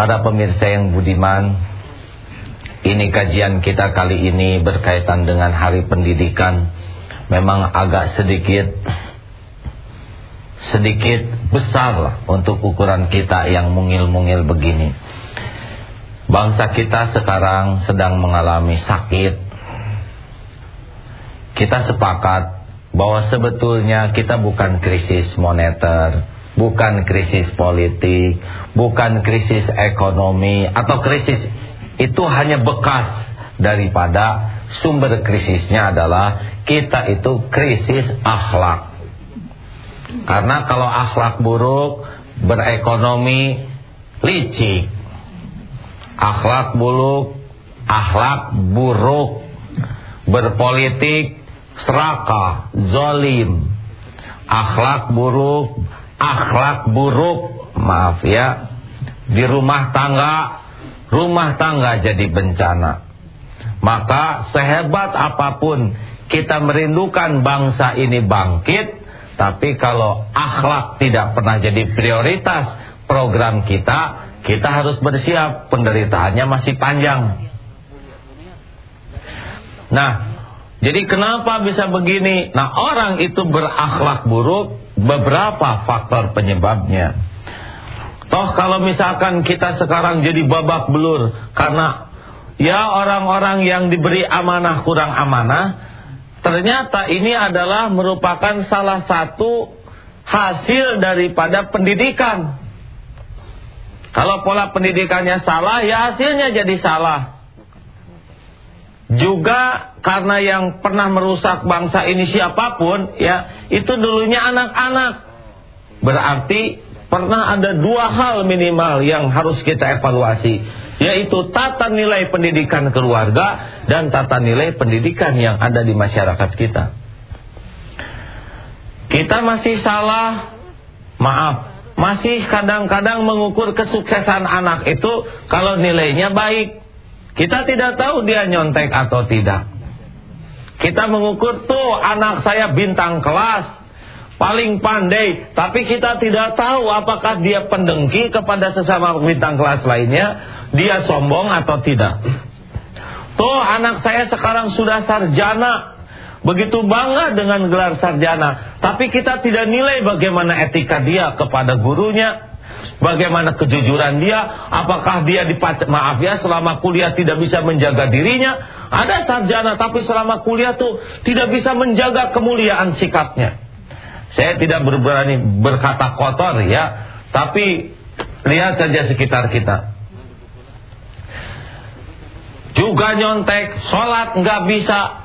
Para pemirsa yang budiman, ini kajian kita kali ini berkaitan dengan hari pendidikan. Memang agak sedikit sedikit besar lah untuk ukuran kita yang mungil-mungil begini. Bangsa kita sekarang sedang mengalami sakit. Kita sepakat bahwa sebetulnya kita bukan krisis moneter, bukan krisis politik, bukan krisis ekonomi atau krisis itu hanya bekas daripada sumber krisisnya adalah kita itu krisis akhlak. Karena kalau akhlak buruk, berekonomi licik. Akhlak buruk, akhlak buruk, berpolitik serakah, zolim, akhlak buruk, akhlak buruk, maaf ya, di rumah tangga, rumah tangga jadi bencana. Maka sehebat apa pun kita merindukan bangsa ini bangkit, tapi kalau akhlak tidak pernah jadi prioritas program kita, kita harus bersiap penderitaannya masih panjang. Nah, jadi kenapa bisa begini? Nah, orang itu berakhlak buruk beberapa faktor penyebabnya. Toh kalau misalkan kita sekarang jadi babak belur karena ya orang-orang yang diberi amanah kurang amanah, ternyata ini adalah merupakan salah satu hasil daripada pendidikan. Kalau pola pendidikannya salah, ya hasilnya jadi salah. Juga karena yang pernah merusak bangsa ini siapa pun, ya itu dulunya anak-anak. Berarti pernah ada dua hal minimal yang harus kita evaluasi, yaitu tata nilai pendidikan keluarga dan tata nilai pendidikan yang ada di masyarakat kita. Kita masih salah, maaf, masih kadang-kadang mengukur kesuksesan anak itu kalau nilainya baik. Kita tidak tahu dia nyontek atau tidak. Kita mengukur tuh anak saya bintang kelas, paling pandai, tapi kita tidak tahu apakah dia pendengki kepada sesama bintang kelas lainnya, dia sombong atau tidak. Tuh anak saya sekarang sudah sarjana, begitu bangga dengan gelar sarjana, tapi kita tidak nilai bagaimana etika dia kepada gurunya, bagaimana kejujuran dia, apakah dia dipac maaf ya selama kuliah tidak bisa menjaga dirinya, ada sarjana tapi selama kuliah tuh tidak bisa menjaga kemuliaan sikapnya. Saya tidak berani berkata kotor ya, tapi lihat saja sekitar kita. Juga nyontek, sholat nggak bisa,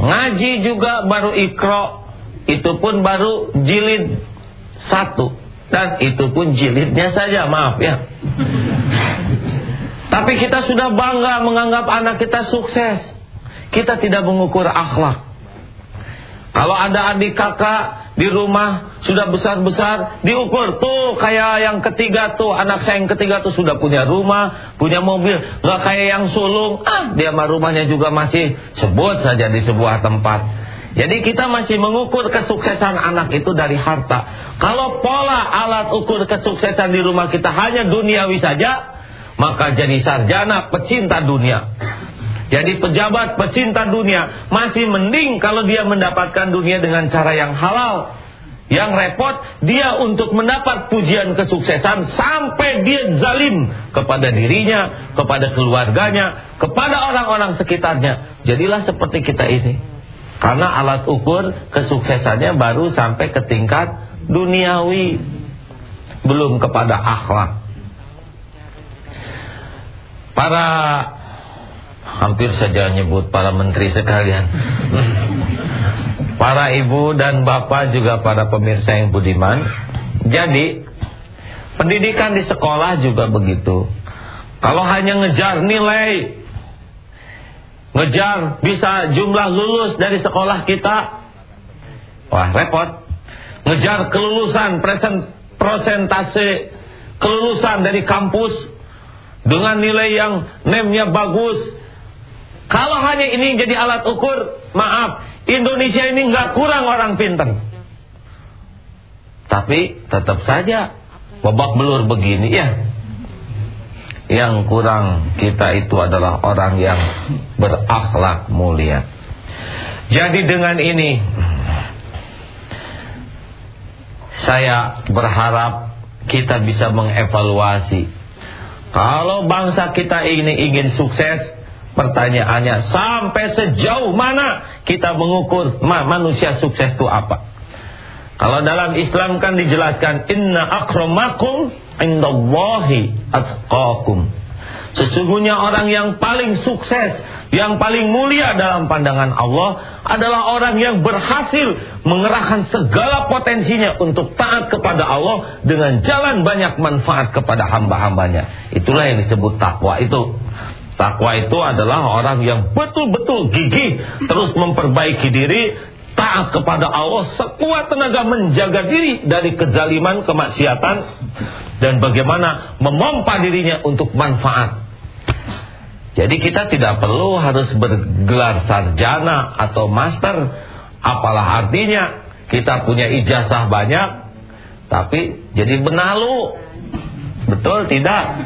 Ngaji juga baru ikro Itu pun baru jilid satu Dan itu pun jilidnya saja maaf ya. Tapi kita sudah bangga menganggap anak kita sukses. Kita tidak mengukur akhlak. Kalau ada adik kakak di rumah sudah besar-besar diukur tuh kayak yang ketiga tuh anak saya yang ketiga tuh sudah punya rumah punya mobil nggak kayak yang sulung. Ah dia mah rumahnya juga masih sebut saja di sebuah tempat jadi kita masih mengukur kesuksesan anak itu dari harta kalau pola alat ukur kesuksesan di rumah kita hanya duniawi saja maka jadi sarjana pecinta dunia jadi pejabat pecinta dunia masih mending kalau dia mendapatkan dunia dengan cara yang halal. Yang repot dia untuk mendapat pujian kesuksesan sampai dia zalim kepada dirinya, kepada keluarganya, kepada orang-orang sekitarnya. Jadilah seperti kita ini. Karena alat ukur kesuksesannya baru sampai ke tingkat duniawi. Belum kepada akhlak. Para hampir saja nyebut para menteri sekalian. Para ibu dan bapak juga para pemirsa yang budiman. Jadi, pendidikan di sekolah juga begitu. Kalau hanya ngejar nilai, ngejar bisa jumlah lulus dari sekolah kita, wah repot. Ngejar kelulusan, present, prosentase kelulusan dari kampus dengan nilai yang nemnya bagus, kalau hanya ini jadi alat ukur, maaf, Indonesia ini nggak kurang orang pintar. Tapi tetap saja babak belur begini ya. Yang kurang kita itu adalah orang yang berakhlak mulia. Jadi dengan ini saya berharap kita bisa mengevaluasi kalau bangsa kita ini ingin sukses Pertanyaannya sampai sejauh mana kita mengukur manusia sukses itu apa? Kalau dalam Islam kan dijelaskan inna akramakum indallahi atqakum. Sesungguhnya orang yang paling sukses, yang paling mulia dalam pandangan Allah adalah orang yang berhasil mengerahkan segala potensinya untuk taat kepada Allah dengan jalan banyak manfaat kepada hamba-hambanya. Itulah yang disebut takwa itu. Takwa itu adalah orang yang betul-betul gigih terus memperbaiki diri, taat kepada Allah sekuat tenaga menjaga diri dari kezaliman, kemaksiatan dan bagaimana memompa dirinya untuk manfaat. Jadi kita tidak perlu harus bergelar sarjana atau master, apalah artinya kita punya ijazah banyak tapi jadi benalu. Betul tidak?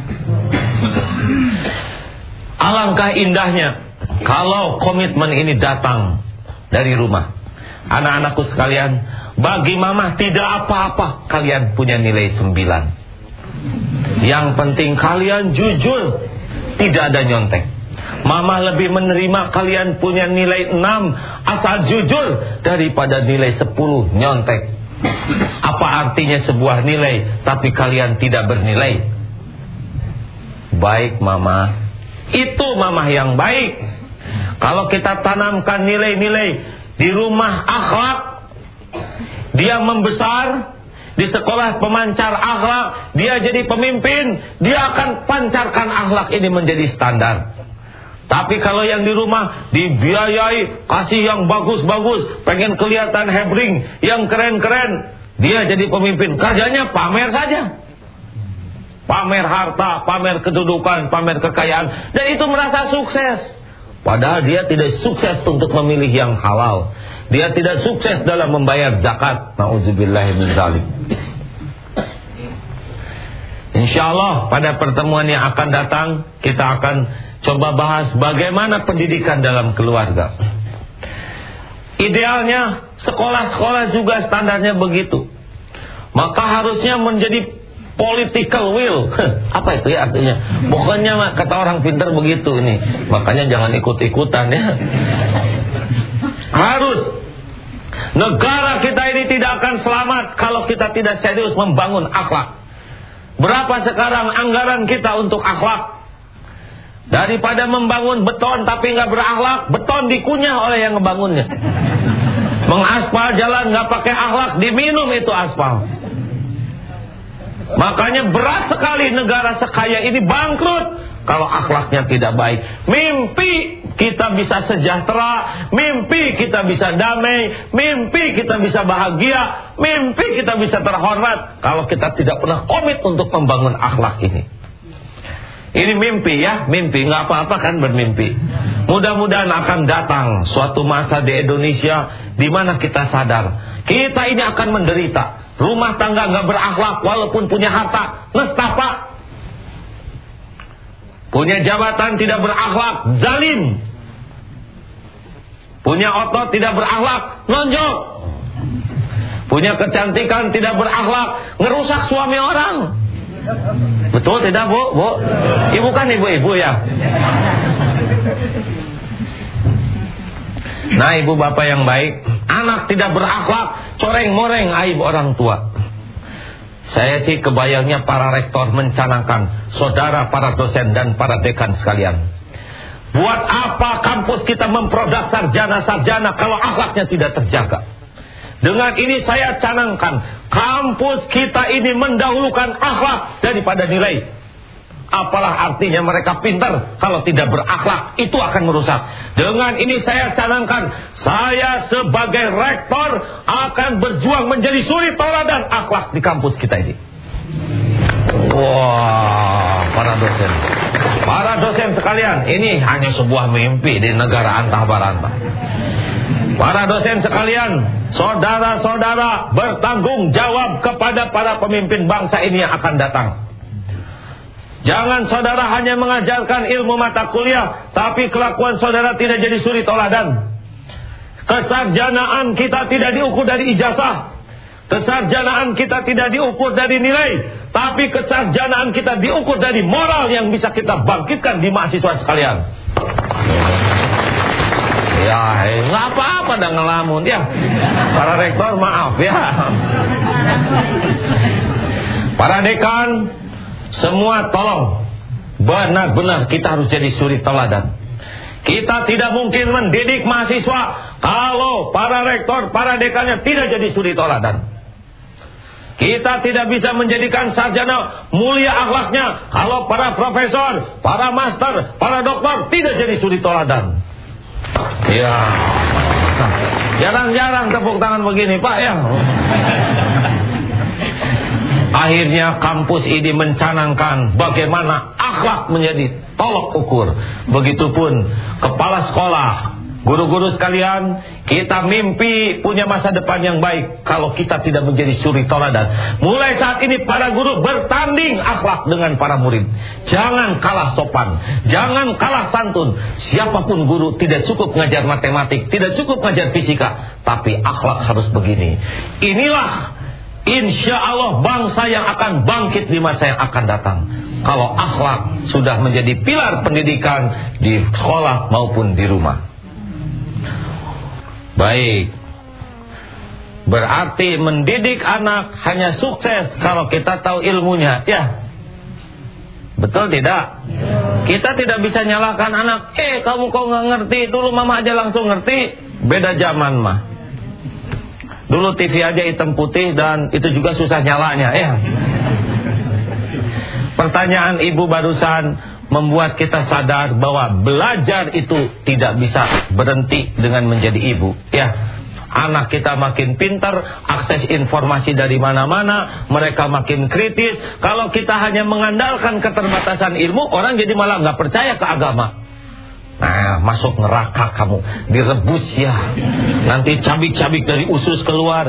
Alangkah indahnya kalau komitmen ini datang dari rumah. Anak-anakku sekalian, bagi mama tidak apa-apa kalian punya nilai sembilan. Yang penting kalian jujur, tidak ada nyontek. Mama lebih menerima kalian punya nilai enam asal jujur daripada nilai sepuluh nyontek. Apa artinya sebuah nilai tapi kalian tidak bernilai? Baik mama, itu mamah yang baik. Kalau kita tanamkan nilai-nilai di rumah akhlak, dia membesar di sekolah pemancar akhlak, dia jadi pemimpin, dia akan pancarkan akhlak ini menjadi standar. Tapi kalau yang di rumah dibiayai, kasih yang bagus-bagus, pengen kelihatan hebring, yang keren-keren, dia jadi pemimpin. Kerjanya pamer saja pamer harta, pamer kedudukan, pamer kekayaan dan itu merasa sukses. Padahal dia tidak sukses untuk memilih yang halal. Dia tidak sukses dalam membayar zakat. Nauzubillah. Insyaallah pada pertemuan yang akan datang kita akan coba bahas bagaimana pendidikan dalam keluarga. Idealnya sekolah-sekolah juga standarnya begitu. Maka harusnya menjadi political will. Apa itu ya artinya? Pokoknya kata orang pintar begitu ini. Makanya jangan ikut-ikutan ya. Harus negara kita ini tidak akan selamat kalau kita tidak serius membangun akhlak. Berapa sekarang anggaran kita untuk akhlak? Daripada membangun beton tapi nggak berakhlak, beton dikunyah oleh yang ngebangunnya. Mengaspal jalan nggak pakai akhlak, diminum itu aspal. Makanya berat sekali negara sekaya ini bangkrut kalau akhlaknya tidak baik. Mimpi kita bisa sejahtera, mimpi kita bisa damai, mimpi kita bisa bahagia, mimpi kita bisa terhormat kalau kita tidak pernah komit untuk membangun akhlak ini. Ini mimpi ya, mimpi nggak apa-apa kan bermimpi. Mudah-mudahan akan datang suatu masa di Indonesia di mana kita sadar kita ini akan menderita. Rumah tangga nggak berakhlak walaupun punya harta, nestapa. Punya jabatan tidak berakhlak, zalim. Punya otot tidak berakhlak, nonjok. Punya kecantikan tidak berakhlak, ngerusak suami orang. Betul tidak bu? Bu? Ibu kan ibu-ibu ya. Nah ibu bapak yang baik, anak tidak berakhlak, coreng-moreng aib orang tua. Saya sih kebayangnya para rektor mencanangkan saudara para dosen dan para dekan sekalian. Buat apa kampus kita memproduk sarjana-sarjana kalau akhlaknya tidak terjaga? Dengan ini saya canangkan kampus kita ini mendahulukan akhlak daripada nilai. Apalah artinya mereka pintar kalau tidak berakhlak itu akan merusak. Dengan ini saya canangkan saya sebagai rektor akan berjuang menjadi suri tauladan akhlak di kampus kita ini. Wah, para dosen. Para dosen sekalian, ini hanya sebuah mimpi di negara antah barantah. Para dosen sekalian, saudara-saudara bertanggung jawab kepada para pemimpin bangsa ini yang akan datang. Jangan saudara hanya mengajarkan ilmu mata kuliah, tapi kelakuan saudara tidak jadi suri toladan. Kesarjanaan kita tidak diukur dari ijazah. Kesarjanaan kita tidak diukur dari nilai, tapi kesarjanaan kita diukur dari moral yang bisa kita bangkitkan di mahasiswa sekalian. Ya, nggak apa-apa dah ngelamun ya. Para rektor maaf ya. Para dekan, semua tolong benar-benar kita harus jadi suri teladan. Kita tidak mungkin mendidik mahasiswa kalau para rektor, para dekannya tidak jadi suri teladan. Kita tidak bisa menjadikan sarjana mulia akhlaknya kalau para profesor, para master, para doktor tidak jadi suri teladan. Ya. Jarang-jarang tepuk tangan begini, Pak ya. Akhirnya kampus ini mencanangkan bagaimana akhlak menjadi tolok ukur. Begitupun kepala sekolah, guru-guru sekalian, kita mimpi punya masa depan yang baik kalau kita tidak menjadi suri toladan. Mulai saat ini para guru bertanding akhlak dengan para murid. Jangan kalah sopan, jangan kalah santun. Siapa pun guru tidak cukup mengajar matematik, tidak cukup mengajar fisika, tapi akhlak harus begini. Inilah Insya Allah bangsa yang akan bangkit di masa yang akan datang Kalau akhlak sudah menjadi pilar pendidikan Di sekolah maupun di rumah Baik. Berarti mendidik anak hanya sukses Kalau kita tahu ilmunya Ya? Betul tidak? Kita tidak bisa nyalakan anak Eh kamu kok nggak ngerti? Dulu mama aja langsung ngerti. Beda zaman mah. Dulu TV aja hitam putih dan itu juga susah nyalanya ya. Pertanyaan ibu barusan membuat kita sadar bahwa belajar itu tidak bisa berhenti dengan menjadi ibu ya. Anak kita makin pintar, akses informasi dari mana-mana, mereka makin kritis. Kalau kita hanya mengandalkan keterbatasan ilmu, orang jadi malah nggak percaya ke agama. Nah, masuk neraka kamu, direbus ya. Nanti cabik-cabik dari usus keluar.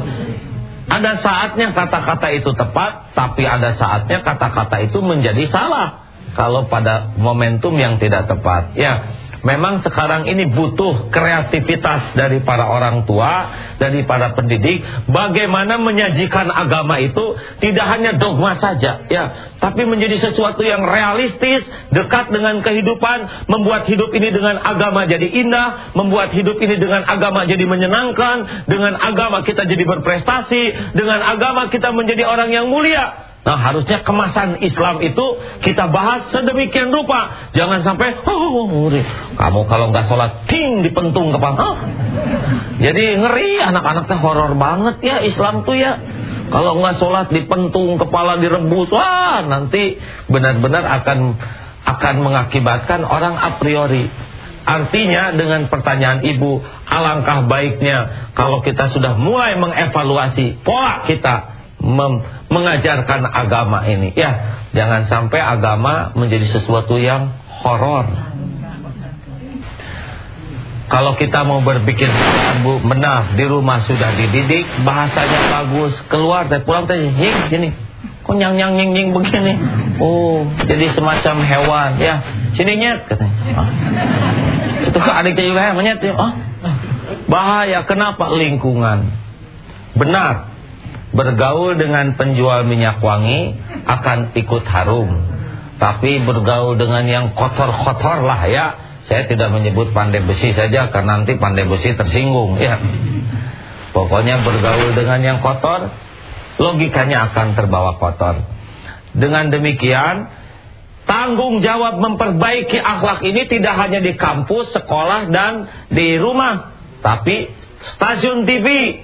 Ada saatnya kata-kata itu tepat, tapi ada saatnya kata-kata itu menjadi salah. Kalau pada momentum yang tidak tepat. Ya, Memang sekarang ini butuh kreativitas dari para orang tua, dari para pendidik, bagaimana menyajikan agama itu tidak hanya dogma saja, ya, tapi menjadi sesuatu yang realistis, dekat dengan kehidupan, membuat hidup ini dengan agama jadi indah, membuat hidup ini dengan agama jadi menyenangkan, dengan agama kita jadi berprestasi, dengan agama kita menjadi orang yang mulia. Nah harusnya kemasan Islam itu kita bahas sedemikian rupa. Jangan sampai, oh, oh kamu kalau nggak sholat, ting dipentung kepala. Oh. Jadi ngeri anak-anaknya horor banget ya Islam tuh ya. Kalau nggak sholat dipentung kepala direbus, wah nanti benar-benar akan akan mengakibatkan orang a priori. Artinya dengan pertanyaan ibu, alangkah baiknya kalau kita sudah mulai mengevaluasi pola kita mengajarkan agama ini. Ya, jangan sampai agama menjadi sesuatu yang horor. Kalau kita mau berpikir benar di rumah sudah dididik, bahasanya bagus, keluar saya pulang tadi, "Nying, sini." Kok nyang nying nying begini? Oh, jadi semacam hewan ya. Sini nyet katanya. Itu adiknya juga nyet ya. Oh. Bahaya kenapa lingkungan? Benar bergaul dengan penjual minyak wangi akan ikut harum. Tapi bergaul dengan yang kotor-kotor lah ya. Saya tidak menyebut pandai besi saja karena nanti pandai besi tersinggung ya. Pokoknya bergaul dengan yang kotor, logikanya akan terbawa kotor. Dengan demikian, tanggung jawab memperbaiki akhlak ini tidak hanya di kampus, sekolah dan di rumah, tapi stasiun TV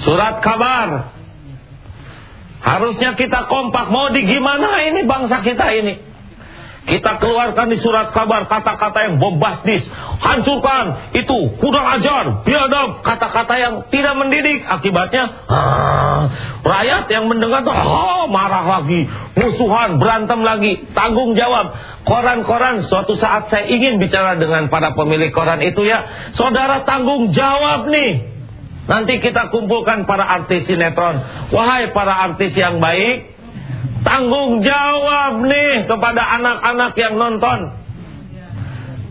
Surat kabar. Harusnya kita kompak. Mau di gimana ini bangsa kita ini? Kita keluarkan di surat kabar kata-kata yang bombastis. Hancurkan itu kurang ajar, biadab, kata-kata yang tidak mendidik. Akibatnya ah, rakyat yang mendengar tuh oh, marah lagi, musuhan, berantem lagi, tanggung jawab. Koran-koran suatu saat saya ingin bicara dengan para pemilik koran itu ya, saudara tanggung jawab nih. Nanti kita kumpulkan para artis sinetron. Wahai para artis yang baik, tanggung jawab nih kepada anak-anak yang nonton.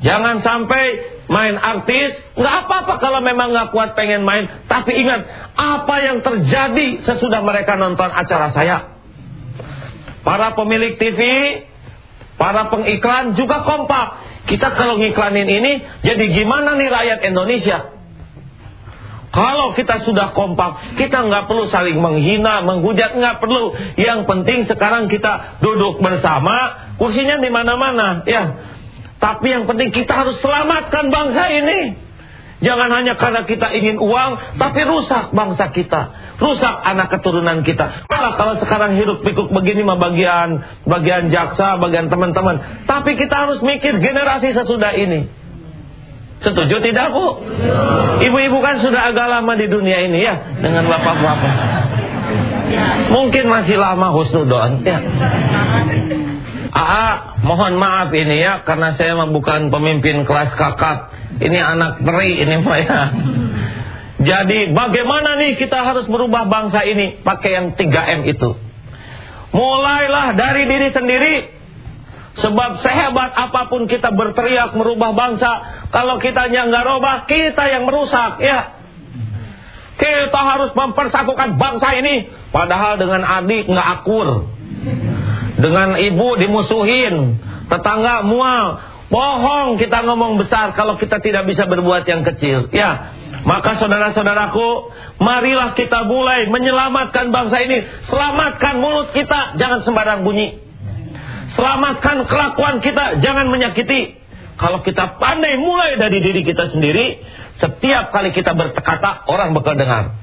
Jangan sampai main artis, nggak apa-apa kalau memang nggak kuat pengen main. Tapi ingat, apa yang terjadi sesudah mereka nonton acara saya? Para pemilik TV, para pengiklan juga kompak. Kita kalau ngiklanin ini, jadi gimana nih rakyat Indonesia? Kalau kita sudah kompak, kita nggak perlu saling menghina, menghujat, nggak perlu. Yang penting sekarang kita duduk bersama, kursinya di mana-mana, ya. Tapi yang penting kita harus selamatkan bangsa ini. Jangan hanya karena kita ingin uang, tapi rusak bangsa kita, rusak anak keturunan kita. Malah kalau sekarang hidup pikuk begini mah bagian bagian jaksa, bagian teman-teman. Tapi kita harus mikir generasi sesudah ini. Setuju tidak bu? Ibu-ibu kan sudah agak lama di dunia ini ya dengan bapak-bapak. Mungkin masih lama husnudon ya. Aa, mohon maaf ini ya karena saya bukan pemimpin kelas kakak. Ini anak teri ini Pak ya. Jadi bagaimana nih kita harus merubah bangsa ini pakai yang 3M itu. Mulailah dari diri sendiri. Sebab sehebat apa pun kita berteriak merubah bangsa, kalau kita yang nggak robah, kita yang merusak ya. Kita harus mempersatukan bangsa ini. Padahal dengan adik nggak akur. Dengan ibu dimusuhin, tetangga mual. Bohong kita ngomong besar kalau kita tidak bisa berbuat yang kecil. Ya, maka saudara-saudaraku, marilah kita mulai menyelamatkan bangsa ini. Selamatkan mulut kita, jangan sembarang bunyi. Selamatkan kelakuan kita, jangan menyakiti. Kalau kita pandai mulai dari diri kita sendiri, setiap kali kita berkata, orang bakal dengar.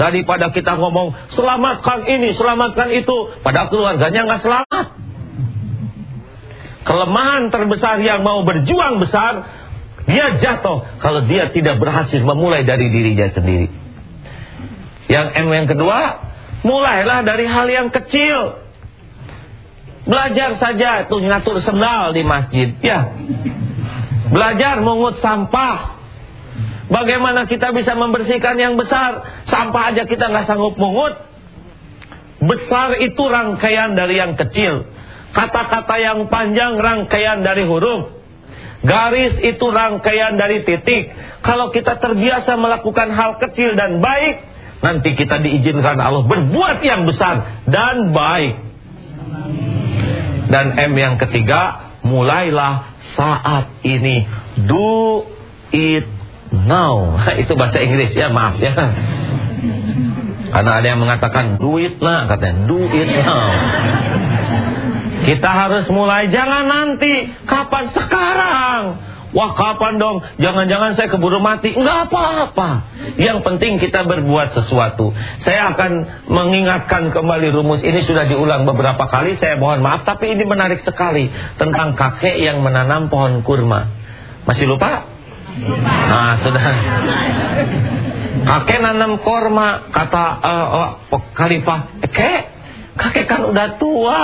Daripada kita ngomong selamatkan ini, selamatkan itu, pada keluarganya nggak selamat. Kelemahan terbesar yang mau berjuang besar, dia jatuh kalau dia tidak berhasil memulai dari dirinya sendiri. Yang M yang kedua, mulailah dari hal yang kecil. Belajar saja tuh ngatur sendal di masjid, ya. Belajar mengut sampah, Bagaimana kita bisa membersihkan yang besar? Sampah aja kita nggak sanggup mungut. Besar itu rangkaian dari yang kecil. Kata-kata yang panjang rangkaian dari huruf. Garis itu rangkaian dari titik. Kalau kita terbiasa melakukan hal kecil dan baik, nanti kita diizinkan Allah berbuat yang besar dan baik. Dan M yang ketiga, mulailah saat ini. Do it now. Itu bahasa Inggris ya, maaf ya. Karena ada yang mengatakan duit lah katanya, do it now. Kita harus mulai jangan nanti, kapan sekarang. Wah kapan dong? Jangan-jangan saya keburu mati. Enggak apa-apa. Yang penting kita berbuat sesuatu. Saya akan mengingatkan kembali rumus Ini sudah diulang beberapa kali. Saya mohon maaf Tapi ini menarik sekali Tentang kakek yang menanam pohon kurma. Masih lupa? Nah, sudah. Kakek nanam korma, kata uh, uh, khalifah, eh, kek, kakek kan udah tua.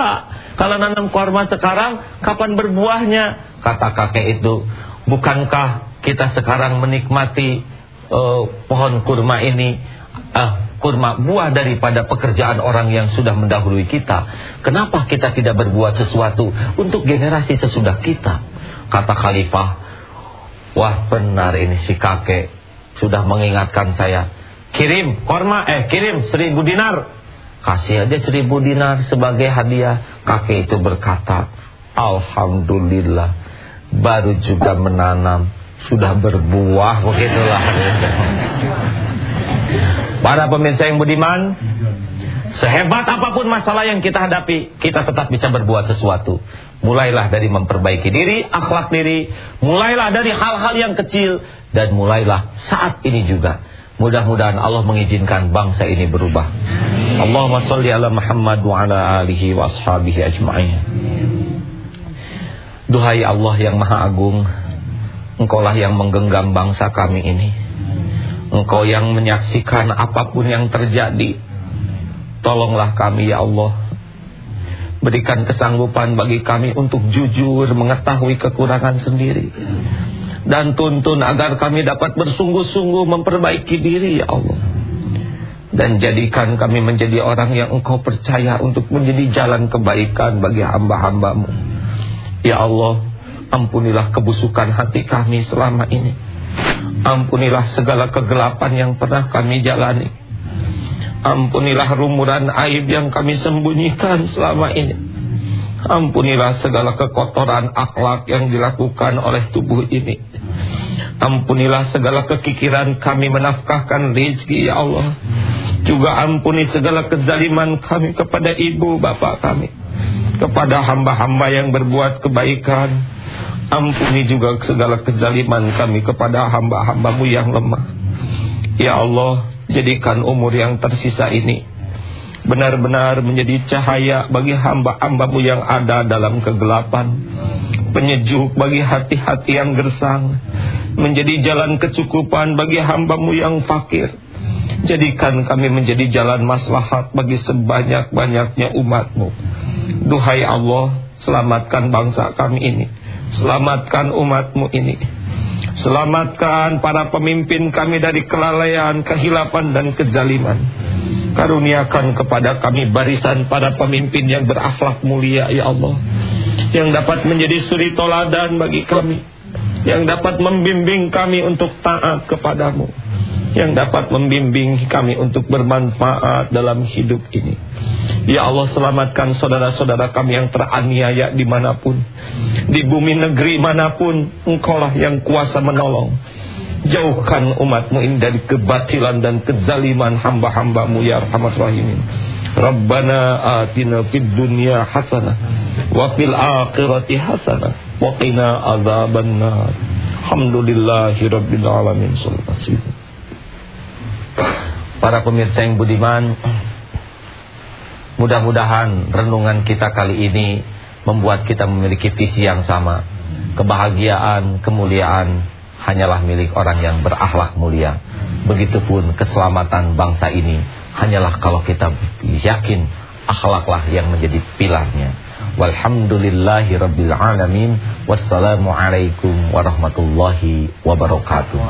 Kalau nanam korma sekarang, kapan berbuahnya? Kata kakek itu, bukankah kita sekarang menikmati uh, pohon kurma ini, uh, kurma buah daripada pekerjaan orang yang sudah mendahului kita? Kenapa kita tidak berbuat sesuatu untuk generasi sesudah kita? Kata khalifah, Wah benar ini si kakek Sudah mengingatkan saya Kirim korma eh kirim seribu dinar Kasih aja seribu dinar sebagai hadiah Kakek itu berkata Alhamdulillah Baru juga menanam Sudah berbuah Begitulah Para pemirsa yang budiman Sehebat apa pun masalah yang kita hadapi, kita tetap bisa berbuat sesuatu. Mulailah dari memperbaiki diri, akhlak diri, mulailah dari hal-hal yang kecil, dan mulailah saat ini juga. Mudah-mudahan Allah mengizinkan bangsa ini berubah. Allahumma salli ala Muhammad wa ala alihi wa ashabihi ajma'in. Duhai Allah yang maha agung, Engkaulah yang menggenggam bangsa kami ini. Engkau yang menyaksikan apa pun yang terjadi Tolonglah kami ya Allah Berikan kesanggupan bagi kami untuk jujur mengetahui kekurangan sendiri Dan tuntun agar kami dapat bersungguh-sungguh memperbaiki diri ya Allah dan jadikan kami menjadi orang yang engkau percaya untuk menjadi jalan kebaikan bagi hamba-hambamu. Ya Allah, ampunilah kebusukan hati kami selama ini. Ampunilah segala kegelapan yang pernah kami jalani. Ampunilah rumuran aib yang kami sembunyikan selama ini. Ampunilah segala kekotoran akhlak yang dilakukan oleh tubuh ini. Ampunilah segala kekikiran kami menafkahkan rezeki ya Allah. Juga ampuni segala kezaliman kami kepada ibu bapak kami. Kepada hamba-hamba yang berbuat kebaikan. Ampuni juga segala kezaliman kami kepada hamba-hambamu yang lemah. Ya Allah, jadikan umur yang tersisa ini benar-benar menjadi cahaya bagi hamba-hambamu yang ada dalam kegelapan penyejuk bagi hati-hati yang gersang menjadi jalan kecukupan bagi hambamu yang fakir Jadikan kami menjadi jalan maslahat bagi sebanyak-banyaknya umatmu. Duhai Allah, selamatkan bangsa kami ini. Selamatkan umatmu ini. Selamatkan para pemimpin kami dari kelalaian, kehilapan dan kezaliman. Karuniakan kepada kami barisan para pemimpin yang berakhlak mulia ya Allah. Yang dapat menjadi suri toladan bagi kami. Yang dapat membimbing kami untuk taat kepadamu yang dapat membimbing kami untuk bermanfaat dalam hidup ini. Ya Allah selamatkan saudara-saudara kami yang teraniaya di mana pun. Di bumi negeri mana pun engkaulah yang kuasa menolong. Jauhkan umatmu ini dari kebatilan dan kezaliman hamba-hambamu ya rahmat rahimin. Rabbana atina fid dunya hasanah wa fil akhirati hasanah wa qina azabannar. Alhamdulillahi rabbil alamin. Sallallahu Para pemirsa yang budiman Mudah-mudahan renungan kita kali ini Membuat kita memiliki visi yang sama. Kebahagiaan, kemuliaan Hanyalah milik orang yang berakhlak mulia. Begitupun keselamatan bangsa ini Hanyalah kalau kita yakin Akhlaklah yang menjadi pilarnya. Walhamdulillahi Rabbil Alamin. Wassalamualaikum warahmatullahi wabarakatuh